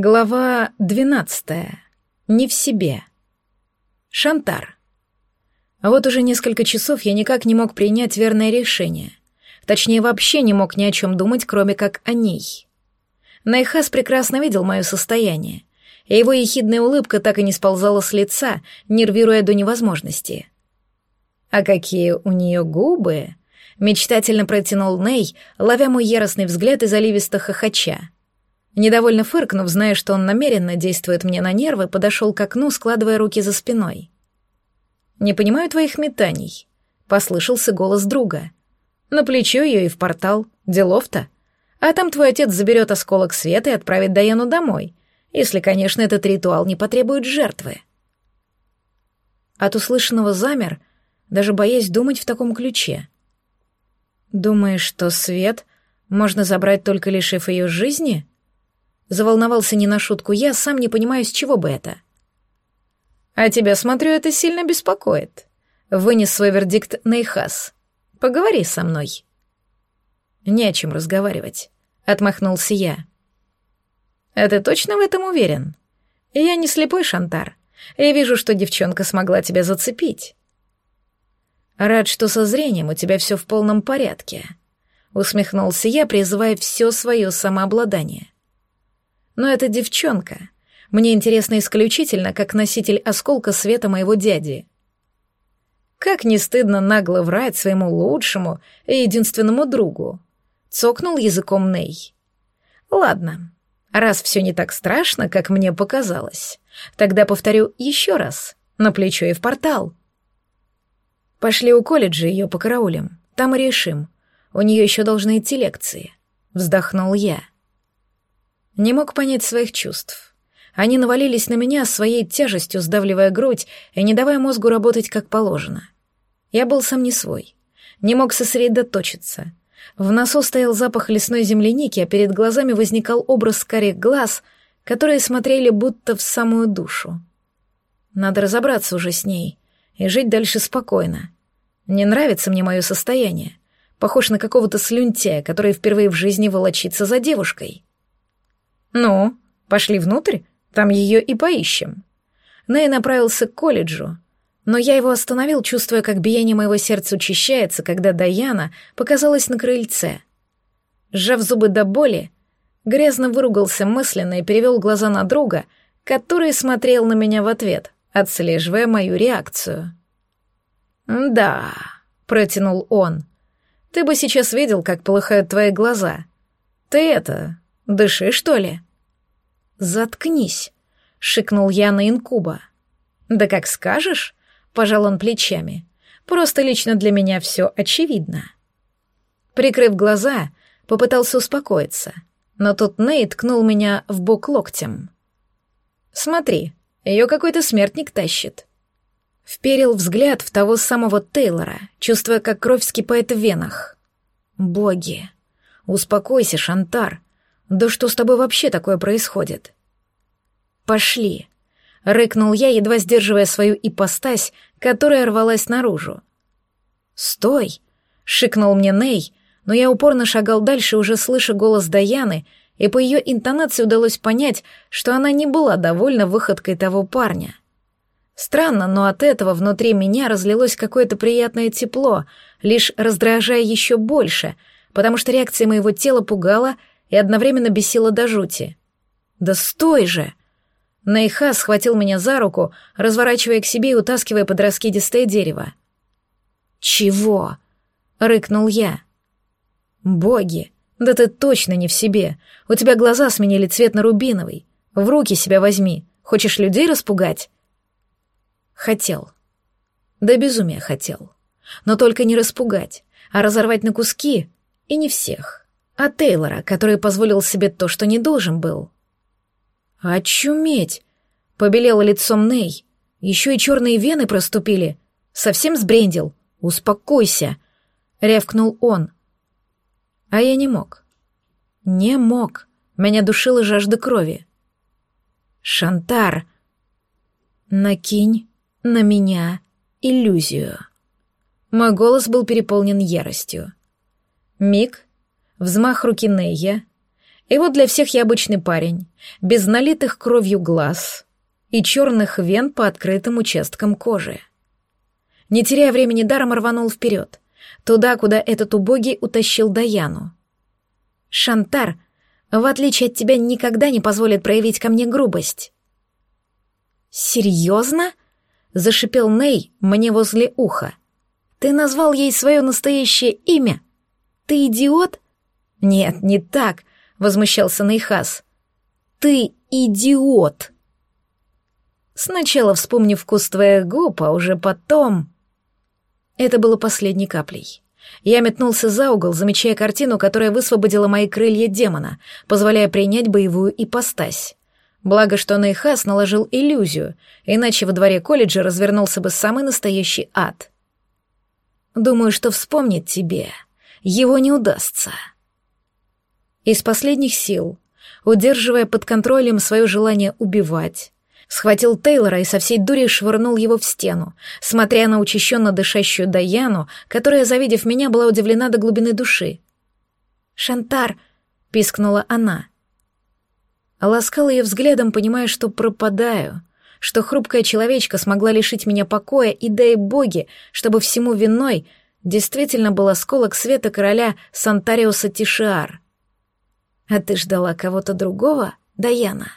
Глава двенадцатая. Не в себе. Шантар. Вот уже несколько часов я никак не мог принять верное решение. Точнее, вообще не мог ни о чем думать, кроме как о ней. Найхас прекрасно видел мое состояние, и его ехидная улыбка так и не сползала с лица, нервируя до невозможности. А какие у нее губы! Мечтательно протянул Ней, ловя мой яростный взгляд и заливисто хохоча. Недовольно фыркнув, зная, что он намеренно действует мне на нервы, подошел к окну, складывая руки за спиной. «Не понимаю твоих метаний», — послышался голос друга. «На плечо ее и в портал. Делов-то. А там твой отец заберет осколок света и отправит Даяну домой, если, конечно, этот ритуал не потребует жертвы». От услышанного замер, даже боясь думать в таком ключе. «Думаешь, что свет можно забрать, только лишив ее жизни?» Заволновался не на шутку я, сам не понимаю, с чего бы это. «А тебя, смотрю, это сильно беспокоит», — вынес свой вердикт Нейхас. «Поговори со мной». «Не о чем разговаривать», — отмахнулся я. «А ты точно в этом уверен? Я не слепой Шантар. Я вижу, что девчонка смогла тебя зацепить». «Рад, что со зрением у тебя все в полном порядке», — усмехнулся я, призывая все свое самообладание. Но эта девчонка мне интересна исключительно как носитель осколка света моего дяди. Как не стыдно нагло врать своему лучшему и единственному другу. Цокнул языком Ней. Ладно, раз все не так страшно, как мне показалось, тогда повторю еще раз, на плечо и в портал. Пошли у колледжа ее по караулям, там и решим. У нее еще должны идти лекции. Вздохнул я. Не мог понять своих чувств. Они навалились на меня своей тяжестью, сдавливая грудь и не давая мозгу работать как положено. Я был сам не свой. Не мог сосредоточиться. В носу стоял запах лесной земляники, а перед глазами возникал образ карих глаз, которые смотрели будто в самую душу. Надо разобраться уже с ней и жить дальше спокойно. Не нравится мне мое состояние. Похож на какого-то слюнтяя, который впервые в жизни волочится за девушкой. «Ну, пошли внутрь, там ее и поищем». Нэй направился к колледжу, но я его остановил, чувствуя, как биение моего сердца учащается, когда Даяна показалась на крыльце. Сжав зубы до боли, грязно выругался мысленно и перевел глаза на друга, который смотрел на меня в ответ, отслеживая мою реакцию. «Да», — протянул он, — «ты бы сейчас видел, как полыхают твои глаза. Ты это, Дыши, что ли?» «Заткнись», — шикнул я на инкуба. «Да как скажешь», — пожал он плечами. «Просто лично для меня все очевидно». Прикрыв глаза, попытался успокоиться, но тут Ней ткнул меня в бок локтем. «Смотри, ее какой-то смертник тащит». Вперил взгляд в того самого Тейлора, чувствуя, как кровь вскипает в венах. «Боги! Успокойся, Шантар!» Да что с тобой вообще такое происходит? Пошли, рыкнул я, едва сдерживая свою ипостась, которая рвалась наружу. Стой, шикнул мне Ней, но я упорно шагал дальше, уже слыша голос Даяны, и по ее интонации удалось понять, что она не была довольна выходкой того парня. Странно, но от этого внутри меня разлилось какое-то приятное тепло, лишь раздражая еще больше, потому что реакция моего тела пугала и одновременно бесила до жути. «Да стой же!» Нейха схватил меня за руку, разворачивая к себе и утаскивая под раскидистое дерево. «Чего?» — рыкнул я. «Боги, да ты точно не в себе. У тебя глаза сменили цвет на рубиновый. В руки себя возьми. Хочешь людей распугать?» Хотел. Да безумия хотел. Но только не распугать, а разорвать на куски, и не всех а Тейлора, который позволил себе то, что не должен был. «Очуметь!» — побелело лицом Ней. «Еще и черные вены проступили. Совсем сбрендил. Успокойся!» — рявкнул он. А я не мог. Не мог. Меня душила жажда крови. «Шантар!» «Накинь на меня иллюзию». Мой голос был переполнен яростью. Миг, взмах руки Нейя, И вот для всех я обычный парень, без налитых кровью глаз и черных вен по открытым участкам кожи. Не теряя времени даром, рванул вперед, туда, куда этот убогий утащил Даяну. «Шантар, в отличие от тебя, никогда не позволит проявить ко мне грубость». «Серьезно?» — зашипел Ней мне возле уха. «Ты назвал ей свое настоящее имя? Ты идиот?» «Нет, не так», — возмущался Нейхас. «Ты идиот!» Сначала вспомнив вкус твоих губ, а уже потом... Это было последней каплей. Я метнулся за угол, замечая картину, которая высвободила мои крылья демона, позволяя принять боевую ипостась. Благо, что Нейхас наложил иллюзию, иначе во дворе колледжа развернулся бы самый настоящий ад. Думаю, что вспомнить тебе его не удастся. Из последних сил, удерживая под контролем свое желание убивать, схватил Тейлора и со всей дури швырнул его в стену, смотря на учащенно дышащую Даяну, которая, завидев меня, была удивлена до глубины души. «Шантар!» — пискнула она. Ласкал ее взглядом, понимая, что пропадаю, что хрупкая человечка смогла лишить меня покоя, и дай боги, чтобы всему виной действительно был осколок света короля Сантариуса Тишиар. А ты ждала кого-то другого, Даяна?